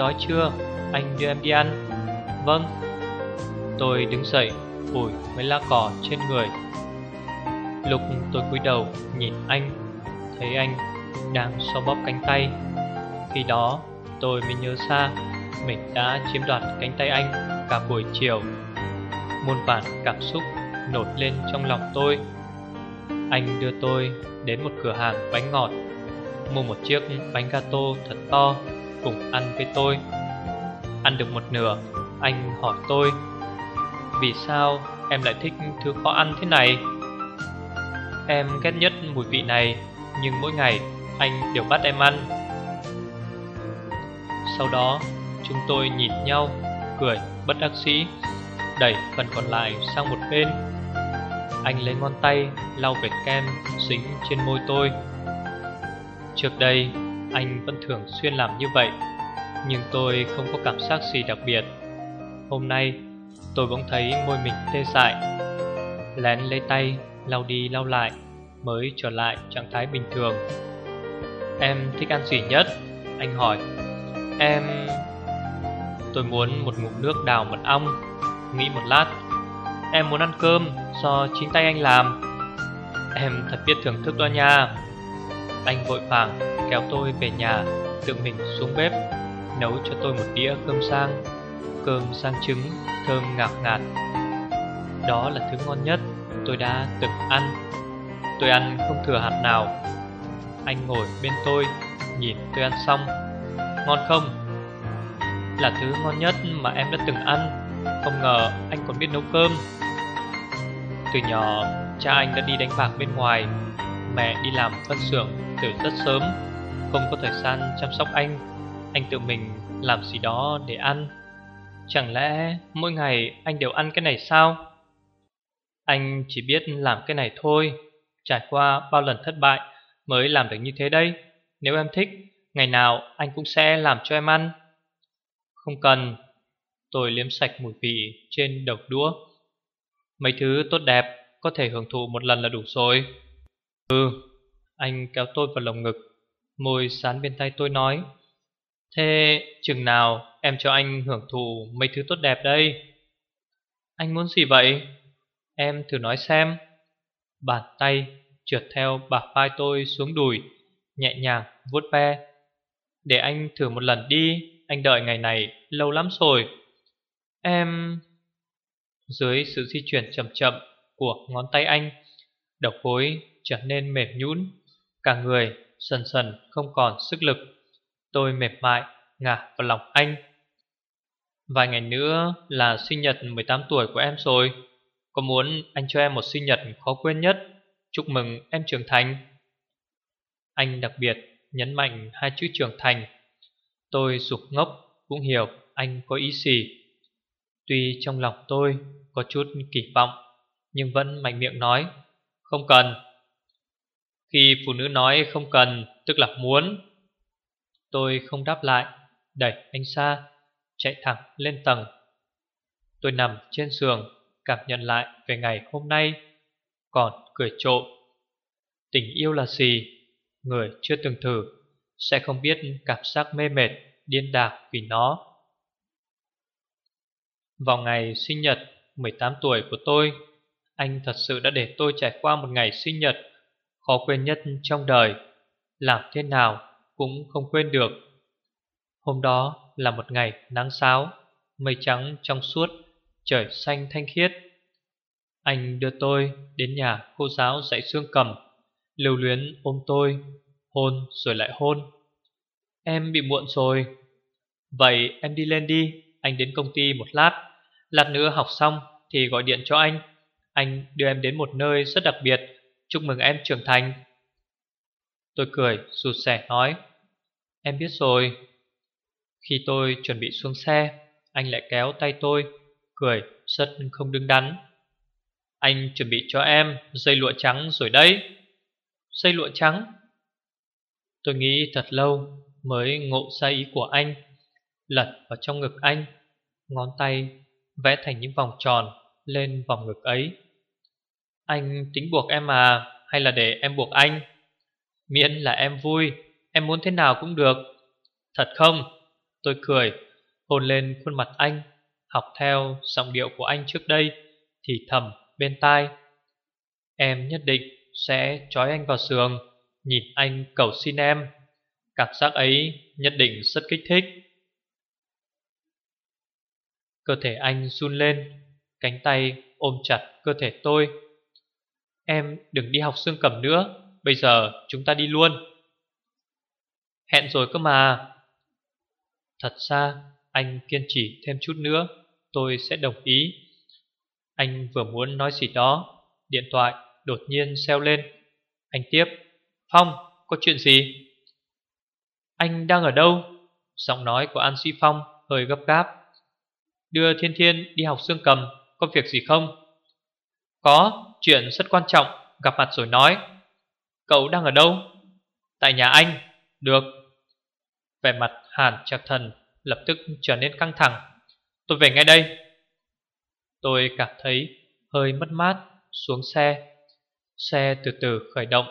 đói chưa? Anh đưa em đi ăn. Vâng. Tôi đứng dậy phủi mấy lá cỏ trên người. Lúc tôi cúi đầu nhìn anh, Thấy anh đang so bóp cánh tay. Khi đó, tôi mới nhớ ra Mình đã chiếm đoạt cánh tay anh cả buổi chiều. Muôn vàn cảm xúc nổi lên trong lòng tôi. Anh đưa tôi đến một cửa hàng bánh ngọt. Mua một chiếc bánh gato thật to cùng ăn với tôi. Ăn được một nửa, Anh hỏi tôi, Vì sao em lại thích thứ khó ăn thế này? Em ghét nhất mùi vị này, Nhưng mỗi ngày anh đều bắt em ăn. Sau đó, chúng tôi nhìn nhau, Cười, bất đắc sĩ Đẩy phần còn lại sang một bên. Anh lấy ngón tay lau vệt kem dính trên môi tôi. Trước đây anh vẫn thường xuyên làm như vậy, Nhưng tôi không có cảm giác gì đặc biệt. Hôm nay, tôi bỗng thấy môi mình tê dại, Lén lấy tay lau đi lau lại Mới trở lại trạng thái bình thường. Em thích ăn gì nhất? Anh hỏi. Em... Tôi muốn một ngụm nước đào mật ong. Nghĩ một lát. Em muốn ăn cơm do chính tay anh làm. Em thật biết thưởng thức đó nha. Anh vội vàng kéo tôi về nhà, Tự mình xuống bếp, Nấu cho tôi một đĩa cơm sang Cơm sang trứng, thơm ngạt ngạt. Đó là thứ ngon nhất tôi đã từng ăn. Tôi ăn không thừa hạt nào. Anh ngồi bên tôi, Nhìn tôi ăn xong. Ngon không? Là thứ ngon nhất mà em đã từng ăn. Không ngờ anh còn biết nấu cơm. Từ nhỏ, cha anh đã đi đánh bạc bên ngoài. Mẹ đi làm phân xưởng từ rất sớm. Không có thời gian chăm sóc anh. Anh tự mình làm gì đó để ăn. Chẳng lẽ mỗi ngày anh đều ăn cái này sao? Anh chỉ biết làm cái này thôi. Trải qua bao lần thất bại mới làm được như thế đây Nếu em thích, ngày nào anh cũng sẽ làm cho em ăn. Không cần. Tôi liếm sạch mùi vị trên đầu đũa. Mấy thứ tốt đẹp có thể hưởng thụ một lần là đủ rồi. Ừ, anh kéo tôi vào lồng ngực. Môi sán bên tay tôi nói, Thế chừng nào em cho anh hưởng thụ mấy thứ tốt đẹp đây? Anh muốn gì vậy? Em thử nói xem. Bàn tay trượt theo bả vai tôi xuống đùi, Nhẹ nhàng vuốt ve. Để anh thử một lần đi, Anh đợi ngày này lâu lắm rồi. Em... Dưới sự di chuyển chậm chậm của ngón tay anh, Đầu gối trở nên mềm nhũn, Cả người dần dần không còn sức lực. Tôi mệt mại, ngả vào lòng anh. Vài ngày nữa là sinh nhật 18 tuổi của em rồi. Có muốn anh cho em một sinh nhật khó quên nhất? Chúc mừng em trưởng thành. Anh đặc biệt nhấn mạnh hai chữ trưởng thành. Tôi sụp ngốc, cũng hiểu anh có ý gì. Tuy trong lòng tôi có chút kỳ vọng, Nhưng vẫn mạnh miệng nói, Không cần khi phụ nữ nói không cần, Tức là muốn, Tôi không đáp lại. Đẩy anh xa Chạy thẳng lên tầng. Tôi nằm trên giường, Cảm nhận lại về ngày hôm nay, Còn cười trộm. Tình yêu là gì? Người chưa từng thử, Sẽ không biết cảm giác mê mệt, Điên đạc vì nó. Vào ngày sinh nhật 18 tuổi của tôi, Anh thật sự đã để tôi trải qua một ngày sinh nhật Khó quên nhất trong đời, Làm thế nào cũng không quên được. Hôm đó là một ngày nắng sáo, Mây trắng trong suốt, Trời xanh thanh khiết. Anh đưa tôi đến nhà cô giáo dạy xương cầm, Lưu luyến ôm tôi, Hôn rồi lại hôn. Em bị muộn rồi. Vậy em đi lên đi, Anh đến công ty một lát Lát nữa học xong thì gọi điện cho anh. Anh đưa em đến một nơi rất đặc biệt Chúc mừng em trưởng thành. Tôi cười, rụt rẻ nói, Em biết rồi. Khi tôi chuẩn bị xuống xe, Anh lại kéo tay tôi, Cười, rất không đứng đắn. Anh chuẩn bị cho em dây lụa trắng rồi đấy. Dây lụa trắng? Tôi nghĩ thật lâu Mới ngộ ra ý của anh, Lật vào trong ngực anh, Ngón tay vẽ thành những vòng tròn Lên vòng ngực ấy. Anh tính buộc em à Hay là để em buộc anh? Miễn là em vui, Em muốn thế nào cũng được. Thật không? Tôi cười, Hôn lên khuôn mặt anh, Học theo giọng điệu của anh trước đây, Thì thầm bên tai. Em nhất định sẽ trói anh vào giường, Nhìn anh cầu xin em. Cảm giác ấy nhất định rất kích thích. Cơ thể anh run lên, Cánh tay ôm chặt cơ thể tôi. Em đừng đi học xương cầm nữa, Bây giờ chúng ta đi luôn. Hẹn rồi cơ mà. Thật ra, anh kiên trì thêm chút nữa, Tôi sẽ đồng ý. Anh vừa muốn nói gì đó, Điện thoại đột nhiên xeo lên. Anh tiếp, Phong, có chuyện gì? Anh đang ở đâu? Giọng nói của An Sĩ Phong hơi gấp gáp. Đưa Thiên Thiên đi học xương cầm, Có việc gì không? Có chuyện rất quan trọng Gặp mặt rồi nói. Cậu đang ở đâu? Tại nhà anh. Được. Vẻ mặt Hàn Trạc Thần lập tức trở nên căng thẳng. Tôi về ngay đây. Tôi cảm thấy hơi mất mát, Xuống xe. Xe từ từ khởi động.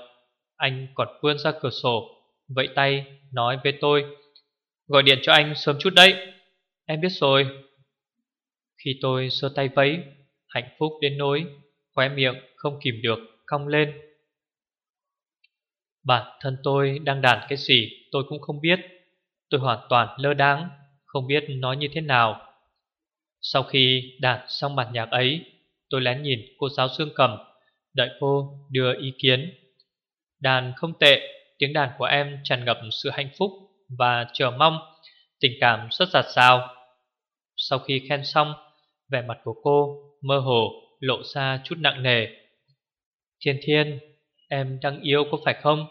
Anh còn vươn ra cửa sổ, Vẫy tay nói với tôi. Gọi điện cho anh sớm chút đấy. Em biết rồi. Khi tôi sơ tay vẫy, Hạnh phúc đến nỗi Khóe miệng, không kìm được, cong lên. Bản thân tôi đang đàn cái gì tôi cũng không biết. Tôi hoàn toàn lơ đáng Không biết nói như thế nào. Sau khi đàn xong bản nhạc ấy, Tôi lén nhìn cô giáo xương cầm. Đợi cô đưa ý kiến. Đàn không tệ, Tiếng đàn của em tràn ngập sự hạnh phúc Và chờ mong, Tình cảm rất giặt rào Sau khi khen xong, Vẻ mặt của cô mơ hồ. Lộ ra chút nặng nề. Thiên thiên, Em đang yêu có phải không?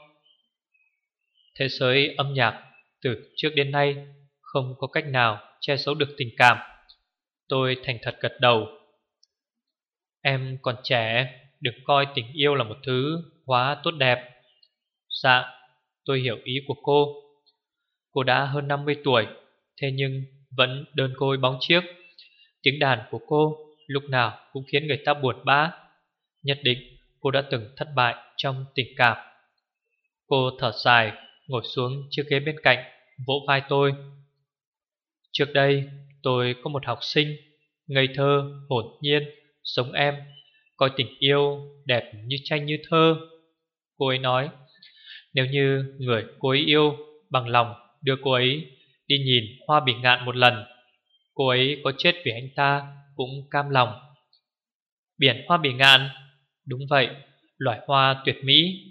Thế giới âm nhạc từ trước đến nay Không có cách nào che giấu được tình cảm. Tôi thành thật gật đầu. Em còn trẻ Đừng coi tình yêu là một thứ quá tốt đẹp. Dạ Tôi hiểu ý của cô. Cô đã hơn 50 tuổi, Thế nhưng vẫn đơn côi bóng chiếc. Tiếng đàn của cô Lúc nào cũng khiến người ta buồn bã. Nhất định cô đã từng thất bại Trong tình cảm. Cô thở dài Ngồi xuống chiếc ghế bên cạnh Vỗ vai tôi. Trước đây tôi có một học sinh Ngây thơ, hồn nhiên Sống em Coi tình yêu đẹp như tranh như thơ. Cô ấy nói Nếu như người cô ấy yêu Bằng lòng đưa cô ấy Đi nhìn hoa bị ngạn một lần Cô ấy có chết vì anh ta cũng cam lòng Biển hoa bị ngạn Đúng vậy, loài hoa tuyệt mỹ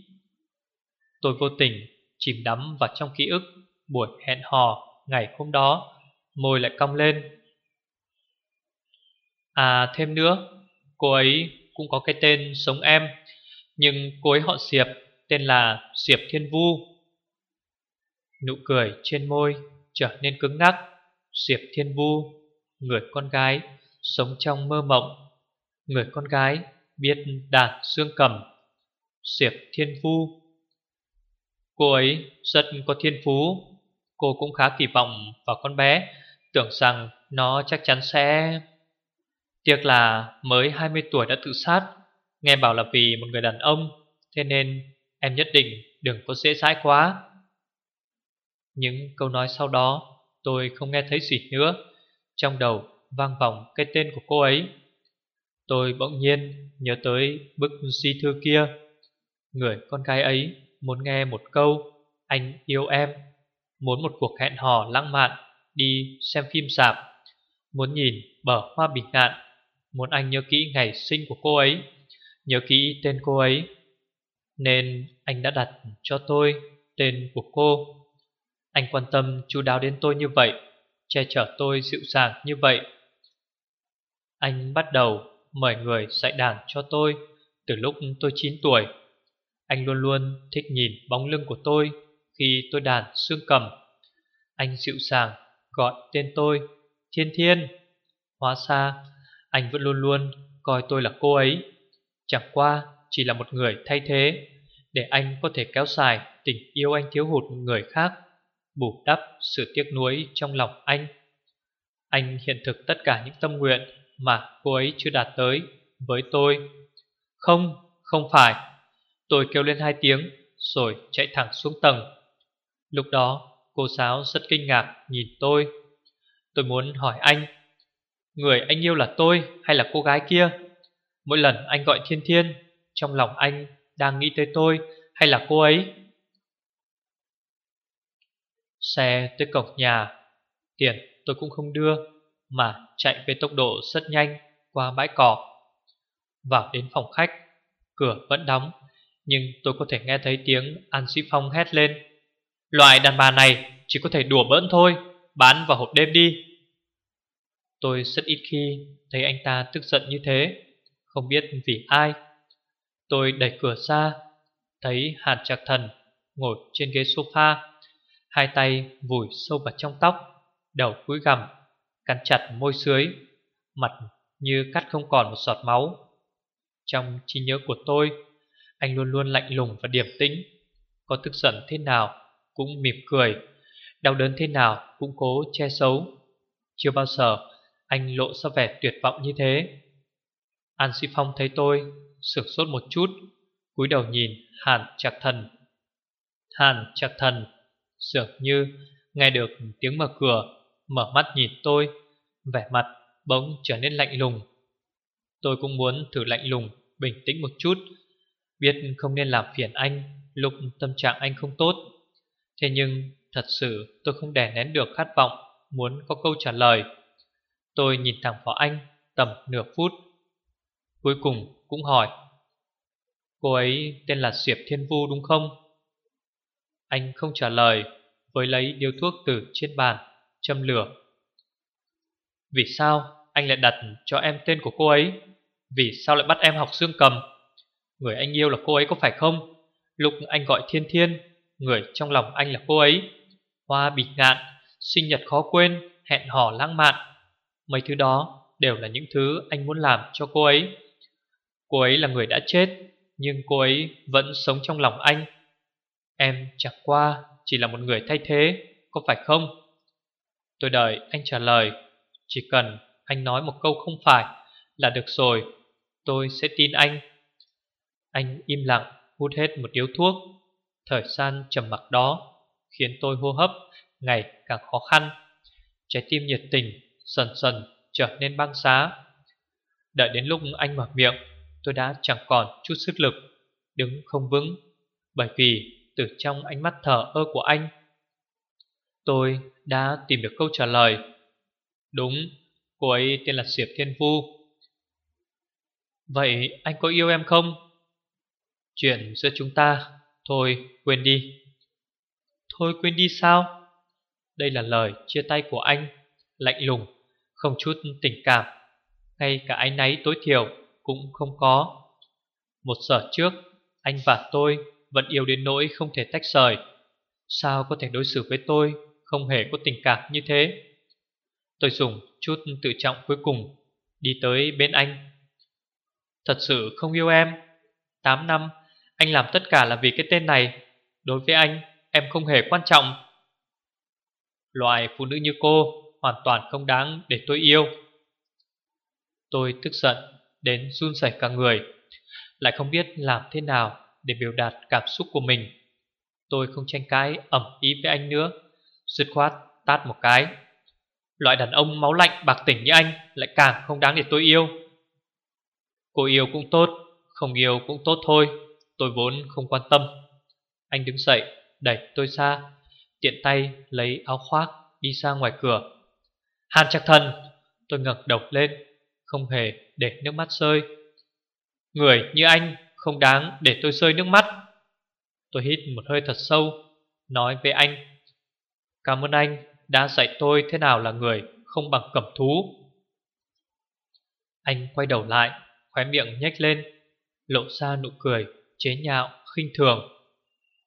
Tôi vô tình chìm đắm vào trong ký ức buổi hẹn hò ngày hôm đó, môi lại cong lên. À thêm nữa, cô ấy cũng có cái tên sống em, nhưng cô ấy họ Diệp, tên là Diệp Thiên Vu. Nụ cười trên môi trở nên cứng ngắc, Diệp Thiên Vu, người con gái sống trong mơ mộng, người con gái biết đàn xương cầm. Diệp Thiên Phu. Cô ấy rất có thiên phú Cô cũng khá kỳ vọng vào con bé Tưởng rằng nó chắc chắn sẽ Tiếc là mới 20 tuổi đã tự sát Nghe bảo là vì một người đàn ông Thế nên em nhất định đừng có dễ dãi quá Những câu nói sau đó Tôi không nghe thấy gì nữa Trong đầu vang vọng cái tên của cô ấy. Tôi bỗng nhiên nhớ tới bức di thư kia. Người con gái ấy muốn nghe một câu, Anh yêu em. Muốn một cuộc hẹn hò lãng mạn, Đi xem phim sạp. Muốn nhìn bờ hoa bình ngạn. Muốn anh nhớ kỹ ngày sinh của cô ấy, Nhớ kỹ tên cô ấy. Nên anh đã đặt cho tôi Tên của cô. Anh quan tâm chú đáo đến tôi như vậy, Che chở tôi dịu dàng như vậy. Anh bắt đầu mời người dạy đàn cho tôi Từ lúc tôi 9 tuổi. Anh luôn luôn thích nhìn bóng lưng của tôi khi tôi đàn xương cầm. Anh dịu dàng gọi tên tôi, Thiên Thiên. Hóa xa Anh vẫn luôn luôn coi tôi là cô ấy. Chẳng qua, chỉ là một người thay thế, Để anh có thể kéo dài tình yêu anh thiếu hụt một người khác, Bù đắp sự tiếc nuối trong lòng anh. Anh hiện thực tất cả những tâm nguyện mà cô ấy chưa đạt tới Với tôi. Không, không phải. Tôi kêu lên hai tiếng Rồi chạy thẳng xuống tầng. Lúc đó cô giáo rất kinh ngạc nhìn tôi. Tôi muốn hỏi anh Người anh yêu là tôi hay là cô gái kia? Mỗi lần anh gọi thiên thiên Trong lòng anh đang nghĩ tới tôi hay là cô ấy? Xe tới cổng nhà Tiền tôi cũng không đưa. Mà chạy với tốc độ rất nhanh Qua bãi cỏ. Vào đến phòng khách, Cửa vẫn đóng, Nhưng tôi có thể nghe thấy tiếng An Sĩ Phong hét lên. Loại đàn bà này chỉ có thể đùa bỡn thôi, Bán vào hộp đêm đi. Tôi rất ít khi thấy anh ta tức giận như thế, Không biết vì ai. Tôi đẩy cửa ra, Thấy Hàn Trạc Thần ngồi trên ghế sofa, Hai tay vùi sâu vào trong tóc, Đầu cúi gằm. Cắn chặt môi dưới Mặt như cắt không còn một giọt máu. Trong trí nhớ của tôi, Anh luôn luôn lạnh lùng và điềm tĩnh, Có tức giận thế nào Cũng mỉm cười, Đau đớn thế nào cũng cố che giấu. Chưa bao giờ anh lộ ra vẻ tuyệt vọng như thế. An Sĩ Phong thấy tôi Sửng sốt một chút, cúi đầu nhìn Hàn Trạc Thần. Hàn Trạc Thần, Dường như nghe được tiếng mở cửa. Mở mắt nhìn tôi, Vẻ mặt bỗng trở nên lạnh lùng. Tôi cũng muốn thử lạnh lùng, Bình tĩnh một chút, Biết không nên làm phiền anh Lúc tâm trạng anh không tốt. Thế nhưng thật sự tôi không đè nén được khát vọng Muốn có câu trả lời. Tôi nhìn thẳng vào anh tầm nửa phút, Cuối cùng cũng hỏi, Cô ấy tên là Diệp Thiên Vu đúng không? Anh không trả lời, Với lấy điếu thuốc từ trên bàn. Châm lửa Vì sao anh lại đặt cho em tên của cô ấy? Vì sao lại bắt em học dương cầm? Người anh yêu là cô ấy có phải không? Lúc anh gọi Thiên Thiên, Người trong lòng anh là cô ấy Hoa bịt ngạn, Sinh nhật khó quên, Hẹn hò lãng mạn Mấy thứ đó đều là những thứ anh muốn làm cho cô ấy Cô ấy là người đã chết, Nhưng cô ấy vẫn sống trong lòng anh Em chẳng qua chỉ là một người thay thế, Có phải không? Tôi đợi anh trả lời. Chỉ cần anh nói một câu không phải Là được rồi, Tôi sẽ tin anh. Anh im lặng, hút hết một điếu thuốc. Thời gian trầm mặc đó Khiến tôi hô hấp ngày càng khó khăn. Trái tim nhiệt tình Dần dần trở nên băng giá. Đợi đến lúc anh mở miệng, Tôi đã chẳng còn chút sức lực, Đứng không vững, Bởi vì từ trong ánh mắt thở ơ của anh Tôi đã tìm được câu trả lời. Đúng, Cô ấy tên là Diệp Thiên Vu. Vậy anh có yêu em không? Chuyện giữa chúng ta, Thôi quên đi. Thôi quên đi sao? Đây là lời chia tay của anh, Lạnh lùng, Không chút tình cảm. Ngay cả ái náy tối thiểu Cũng không có. Một giờ trước, Anh và tôi vẫn yêu đến nỗi không thể tách rời. Sao có thể đối xử với tôi không hề có tình cảm như thế. Tôi dùng chút tự trọng cuối cùng, Đi tới bên anh. Thật sự không yêu em. 8 năm, Anh làm tất cả là vì cái tên này. Đối với anh, Em không hề quan trọng. Loại phụ nữ như cô Hoàn toàn không đáng để tôi yêu. Tôi tức giận Đến run rẩy cả người, Lại không biết làm thế nào Để biểu đạt cảm xúc của mình. Tôi không tranh cãi ẩm ý với anh nữa. Dứt khoát tát một cái. Loại đàn ông máu lạnh, bạc tỉnh như anh Lại càng không đáng để tôi yêu. Cô yêu cũng tốt, Không yêu cũng tốt thôi, Tôi vốn không quan tâm. Anh đứng dậy, đẩy tôi xa Tiện tay lấy áo khoác, Đi ra ngoài cửa. Hàn chặt Thần, Tôi ngẩng đầu lên, Không hề để nước mắt rơi. Người như anh không đáng để tôi rơi nước mắt. Tôi hít một hơi thật sâu, Nói với anh Cảm ơn anh đã dạy tôi thế nào là người không bằng cẩm thú Anh quay đầu lại Khóe miệng nhếch lên Lộ ra nụ cười chế nhạo khinh thường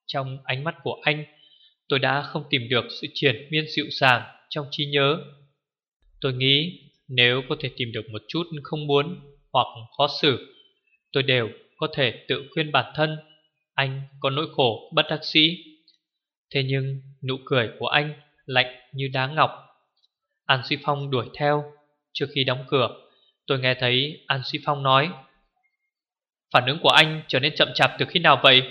Trong ánh mắt của anh tôi đã không tìm được sự triển miên dịu dàng trong trí nhớ. Tôi nghĩ nếu có thể tìm được một chút không muốn hoặc khó xử, tôi đều có thể tự khuyên bản thân anh có nỗi khổ bất đắc sĩ. Thế nhưng nụ cười của anh lạnh như đá ngọc. An Duy Phong đuổi theo. Trước khi đóng cửa, tôi nghe thấy An Duy Phong nói Phản ứng của anh trở nên chậm chạp từ khi nào vậy?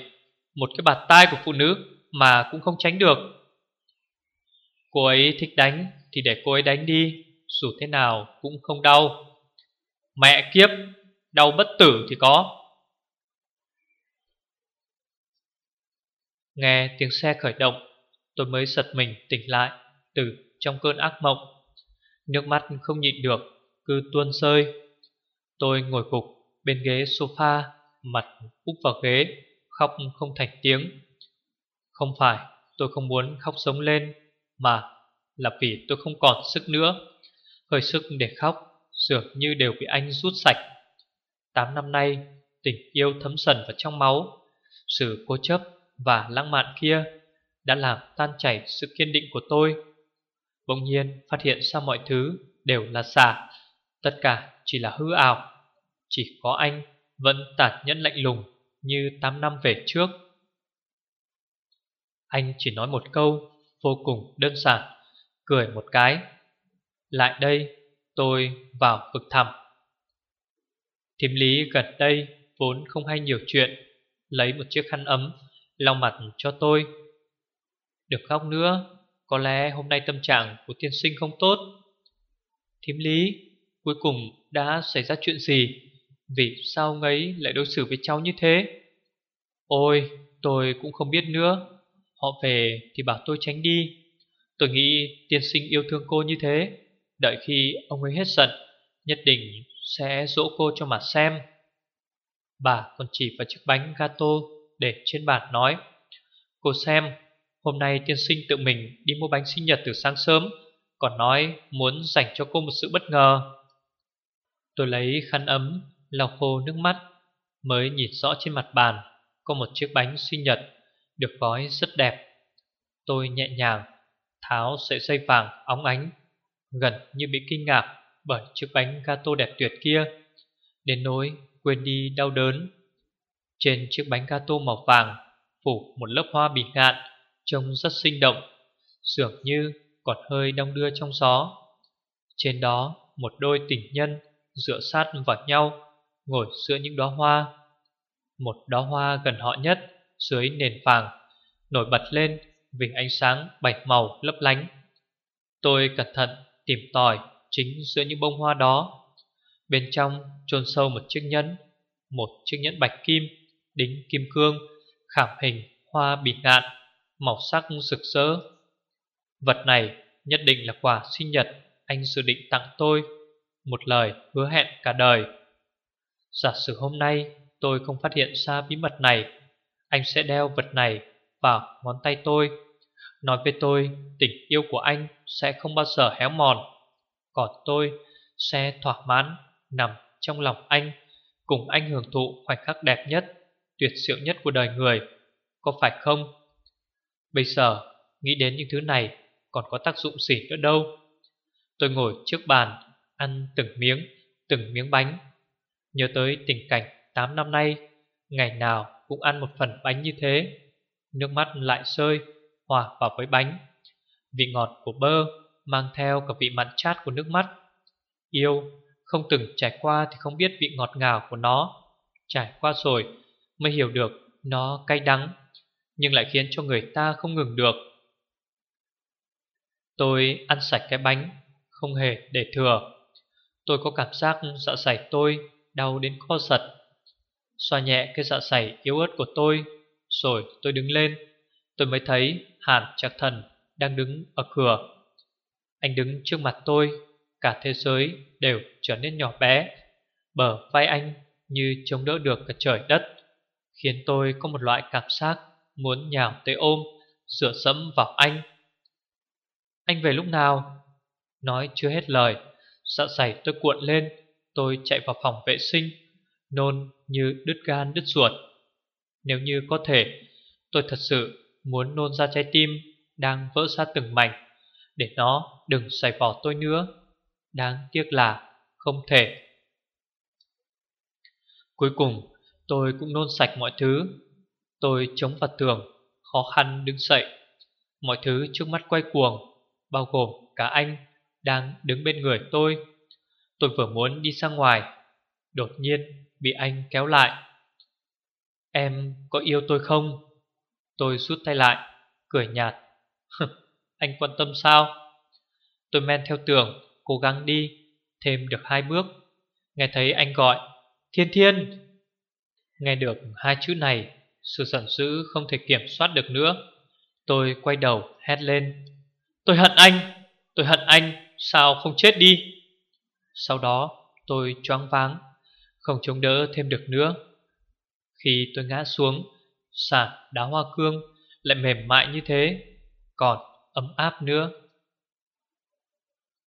Một cái bạt tai của phụ nữ mà cũng không tránh được. Cô ấy thích đánh thì để cô ấy đánh đi, dù thế nào cũng không đau. Mẹ kiếp, đau bất tử thì có. Nghe tiếng xe khởi động, tôi mới giật mình tỉnh lại từ trong cơn ác mộng. Nước mắt không nhịn được, cứ tuôn rơi. Tôi ngồi cục bên ghế sofa, mặt úp vào ghế, khóc không thành tiếng. Không phải tôi không muốn khóc sống lên, mà là vì tôi không còn sức nữa. Hơi sức để khóc dường như đều bị anh rút sạch. Tám năm nay, tình yêu thấm sần vào trong máu, sự cố chấp và lãng mạn kia đã làm tan chảy sự kiên định của tôi. Bỗng nhiên phát hiện ra mọi thứ đều là giả, tất cả chỉ là hư ảo. Chỉ có anh vẫn tản nhẫn lạnh lùng như 8 năm về trước. Anh chỉ nói một câu vô cùng đơn giản, cười một cái. Lại đây, tôi vào vực thẳm. Thiếm lý gần đây vốn không hay nhiều chuyện, lấy một chiếc khăn ấm, lau mặt cho tôi. Đừng khóc nữa, có lẽ hôm nay tâm trạng của tiên sinh không tốt. Thím lý, cuối cùng đã xảy ra chuyện gì? Vì sao ngấy lại đối xử với cháu như thế? Ôi, tôi cũng không biết nữa. Họ về thì bảo tôi tránh đi Tôi nghĩ tiên sinh yêu thương cô như thế Đợi khi ông ấy hết giận Nhất định sẽ dỗ cô cho mà xem Bà còn chỉ vào chiếc bánh gato để trên bàn nói Cô xem Hôm nay tiên sinh tự mình đi mua bánh sinh nhật từ sáng sớm Còn nói muốn dành cho cô một sự bất ngờ Tôi lấy khăn ấm lau khô nước mắt Mới nhìn rõ trên mặt bàn Có một chiếc bánh sinh nhật được gói rất đẹp. Tôi nhẹ nhàng tháo sợi dây vàng óng ánh, gần như bị kinh ngạc bởi chiếc bánh gato đẹp tuyệt kia, đến nỗi quên đi đau đớn. Trên chiếc bánh gato màu vàng phủ một lớp hoa bị ngạn, trông rất sinh động, dường như còn hơi đong đưa trong gió. Trên đó một đôi tình nhân dựa sát vào nhau, ngồi giữa những đóa hoa. Một đóa hoa gần họ nhất dưới nền vàng nổi bật lên vì ánh sáng bảy màu lấp lánh. Tôi cẩn thận tìm tòi chính giữa những bông hoa đó. Bên trong chôn sâu một chiếc nhẫn, một chiếc nhẫn bạch kim, đính kim cương, khảm hình hoa bị ngạn, màu sắc rực rỡ. Vật này nhất định là quà sinh nhật anh dự định tặng tôi, một lời hứa hẹn cả đời. Giả sử hôm nay tôi không phát hiện ra bí mật này anh sẽ đeo vật này vào ngón tay tôi Nói với tôi tình yêu của anh sẽ không bao giờ héo mòn Còn tôi sẽ thỏa mãn nằm trong lòng anh Cùng anh hưởng thụ khoảnh khắc đẹp nhất Tuyệt diệu nhất của đời người, Có phải không? Bây giờ, nghĩ đến những thứ này Còn có tác dụng gì nữa đâu? Tôi ngồi trước bàn, Ăn từng miếng Từng miếng bánh. Nhớ tới tình cảnh 8 năm nay, Ngày nào cũng ăn một phần bánh như thế. Nước mắt lại rơi, Hòa vào với bánh. Vị ngọt của bơ Mang theo cả vị mặn chát của nước mắt. Yêu, Không từng trải qua thì không biết vị ngọt ngào của nó. Trải qua rồi Mới hiểu được nó cay đắng, Nhưng lại khiến cho người ta không ngừng được. Tôi ăn sạch cái bánh, Không hề để thừa. Tôi có cảm giác dạ dày tôi Đau đến co giật. Xoa nhẹ cái dạ dày yếu ớt của tôi, Rồi tôi đứng lên. Tôi mới thấy Hàn Trạc Thần đang đứng ở cửa. Anh đứng trước mặt tôi, Cả thế giới đều trở nên nhỏ bé. Bờ vai anh như chống đỡ được cả trời đất. Khiến tôi có một loại cảm giác Muốn nhào tới ôm sửa sẫm vào anh. Anh về lúc nào? Nói chưa hết lời. Dạ dày tôi cuộn lên, Tôi chạy vào phòng vệ sinh, Nôn như đứt gan đứt ruột. Nếu như có thể, Tôi thật sự muốn nôn ra trái tim đang vỡ ra từng mảnh, Để nó đừng xảy bỏ tôi nữa. Đáng tiếc là không thể. Cuối cùng tôi cũng nôn sạch mọi thứ. Tôi chống vào tường, Khó khăn đứng dậy. Mọi thứ trước mắt quay cuồng, Bao gồm cả anh Đang đứng bên người tôi. Tôi vừa muốn đi ra ngoài, Đột nhiên bị anh kéo lại. Em có yêu tôi không? Tôi rút tay lại, Cười nhạt. Anh quan tâm sao? Tôi men theo tường, Cố gắng đi Thêm được hai bước. Nghe thấy anh gọi, Thiên thiên! Nghe được hai chữ này, Sự giận dữ không thể kiểm soát được nữa. Tôi quay đầu, hét lên. Tôi hận anh! Tôi hận anh! Sao không chết đi? Sau đó, tôi choáng váng, Không chống đỡ thêm được nữa. Khi tôi ngã xuống Sàn đá hoa cương Lại mềm mại như thế, Còn ấm áp nữa.